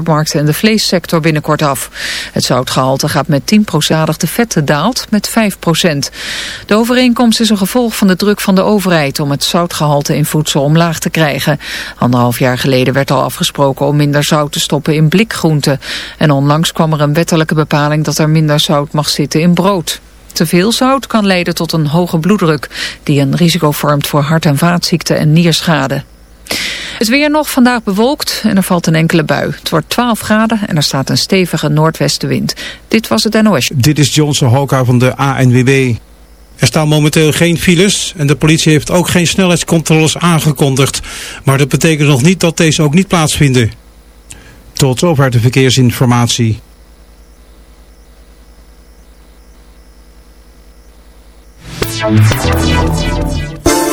supermarkten en de vleessector binnenkort af. Het zoutgehalte gaat met 10% de vetten daalt met 5% De overeenkomst is een gevolg van de druk van de overheid om het zoutgehalte in voedsel omlaag te krijgen. Anderhalf jaar geleden werd al afgesproken om minder zout te stoppen in blikgroenten. En onlangs kwam er een wettelijke bepaling dat er minder zout mag zitten in brood. Te veel zout kan leiden tot een hoge bloeddruk... die een risico vormt voor hart- en vaatziekten en nierschade. Het weer nog vandaag bewolkt en er valt een enkele bui. Het wordt 12 graden en er staat een stevige noordwestenwind. Dit was het NOS. Dit is Johnson Hoka van de ANWB. Er staan momenteel geen files en de politie heeft ook geen snelheidscontroles aangekondigd. Maar dat betekent nog niet dat deze ook niet plaatsvinden. Tot zover de verkeersinformatie.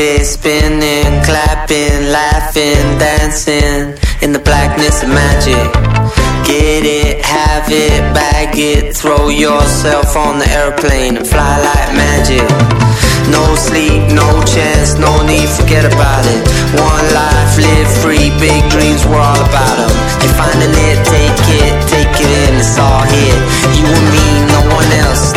Happy, spinning, clapping, laughing, dancing in the blackness of magic. Get it, have it, bag it, throw yourself on the airplane and fly like magic. No sleep, no chance, no need, forget about it. One life, live free, big dreams, we're all about them. You're finding it, take it, take it in, it's all here. You and me, no one else,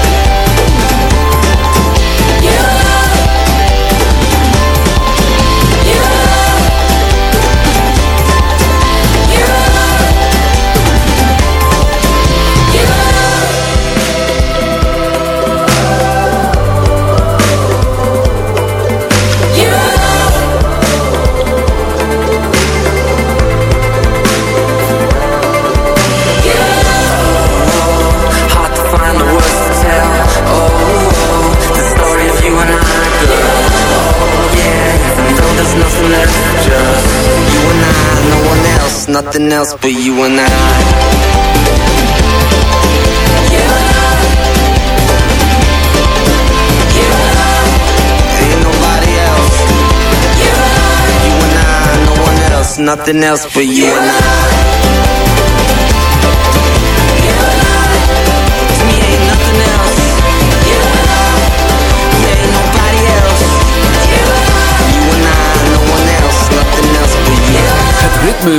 nothing else but you and I. Ain't nobody else. You and I, no one else, nothing else but you and I.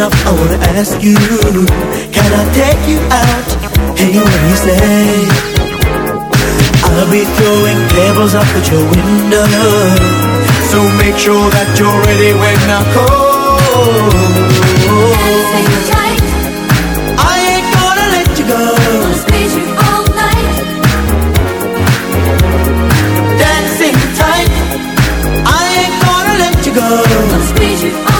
enough, I wanna ask you Can I take you out? Hey, what do you say? I'll be throwing pebbles up at your window So make sure that you're ready when I call tight. I ain't gonna let you go I'll squeeze you all night Dancing tight I ain't gonna let you go you all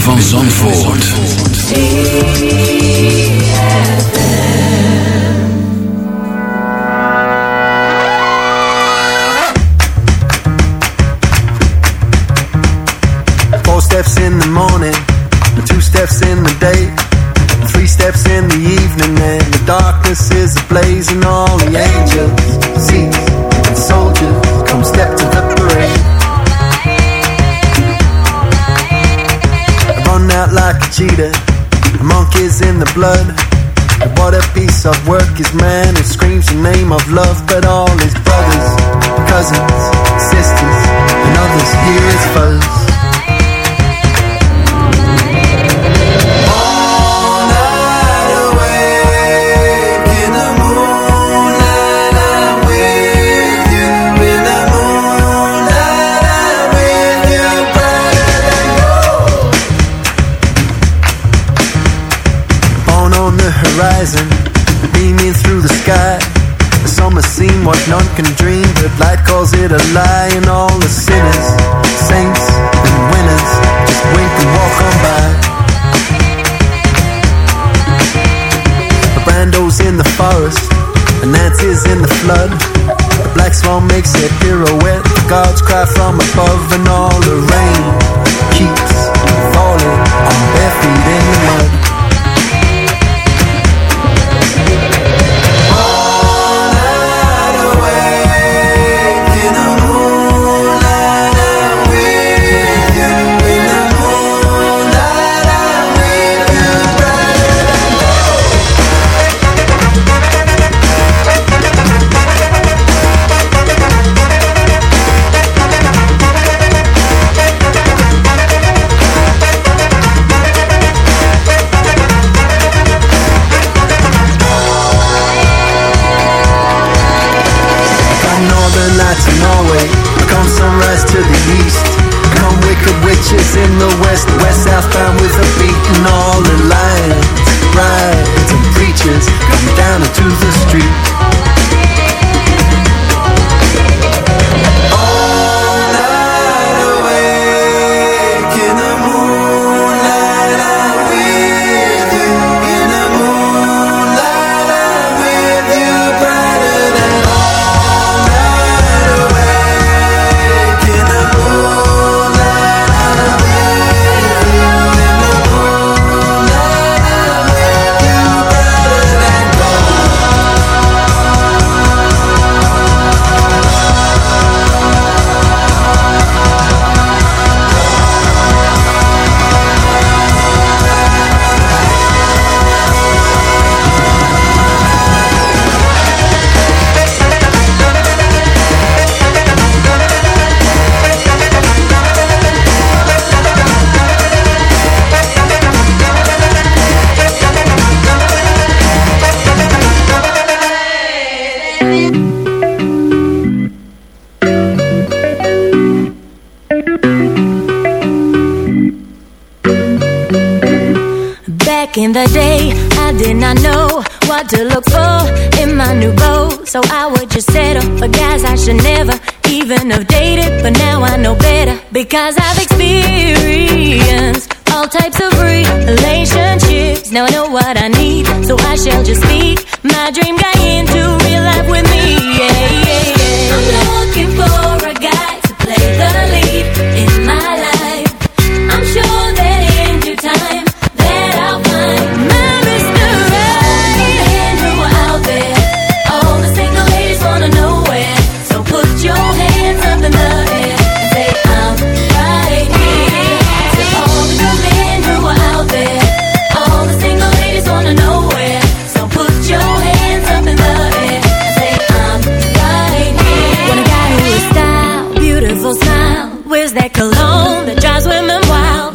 van Zandvoort. blood. And what a piece of work is man who screams the name of love, but all in the day, I did not know what to look for in my new boat. So I would just settle for guys I should never even have dated. But now I know better because I've experienced all types of relationships. Now I know what I need, so I shall just speak my dream guy into real life with me. Yeah, yeah, yeah. I'm looking for a guy to play the lead in my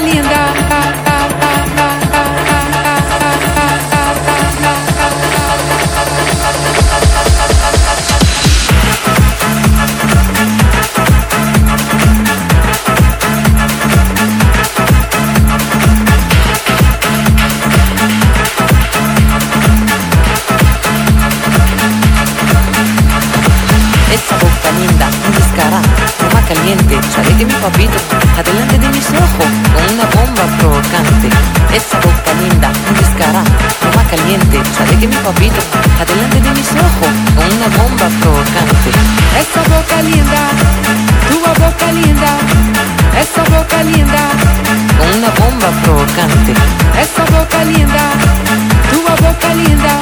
cosa linda. Esa boca linda, un descarada, toma caliente, sale de mi papito, adelante de mis ojos esa boca linda, descarada, toma caliente, sabe que mi papito está delante de mis ojos con una bomba provocante. Esa boca linda, tu boca linda, esa boca linda, con una bomba provocante. Esa boca linda, tu boca linda,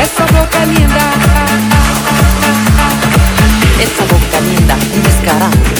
esa boca linda, esa boca linda, un descarada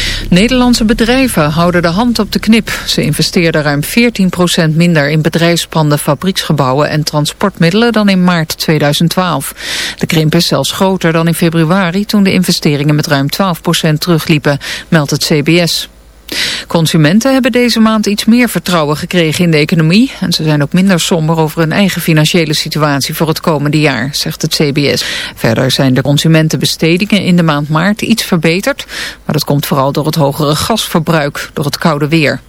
Nederlandse bedrijven houden de hand op de knip. Ze investeerden ruim 14% minder in bedrijfspanden, fabrieksgebouwen en transportmiddelen dan in maart 2012. De krimp is zelfs groter dan in februari toen de investeringen met ruim 12% terugliepen, meldt het CBS. Consumenten hebben deze maand iets meer vertrouwen gekregen in de economie en ze zijn ook minder somber over hun eigen financiële situatie voor het komende jaar, zegt het CBS. Verder zijn de consumentenbestedingen in de maand maart iets verbeterd, maar dat komt vooral door het hogere gasverbruik, door het koude weer.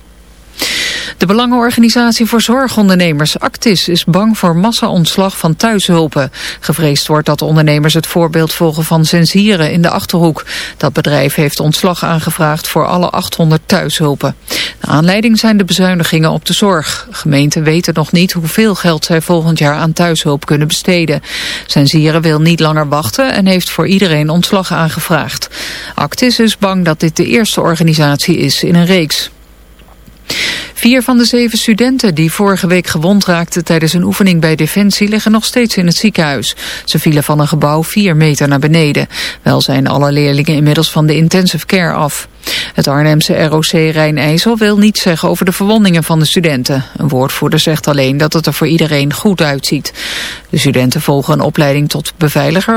De Belangenorganisatie voor Zorgondernemers, Actis, is bang voor massa-ontslag van thuishulpen. Gevreesd wordt dat ondernemers het voorbeeld volgen van Zensieren in de Achterhoek. Dat bedrijf heeft ontslag aangevraagd voor alle 800 thuishulpen. De aanleiding zijn de bezuinigingen op de zorg. Gemeenten weten nog niet hoeveel geld zij volgend jaar aan thuishulp kunnen besteden. Zensieren wil niet langer wachten en heeft voor iedereen ontslag aangevraagd. Actis is bang dat dit de eerste organisatie is in een reeks. Vier van de zeven studenten die vorige week gewond raakten tijdens een oefening bij Defensie liggen nog steeds in het ziekenhuis. Ze vielen van een gebouw vier meter naar beneden. Wel zijn alle leerlingen inmiddels van de intensive care af. Het Arnhemse ROC Rijn-IJssel wil niets zeggen over de verwondingen van de studenten. Een woordvoerder zegt alleen dat het er voor iedereen goed uitziet. De studenten volgen een opleiding tot beveiliger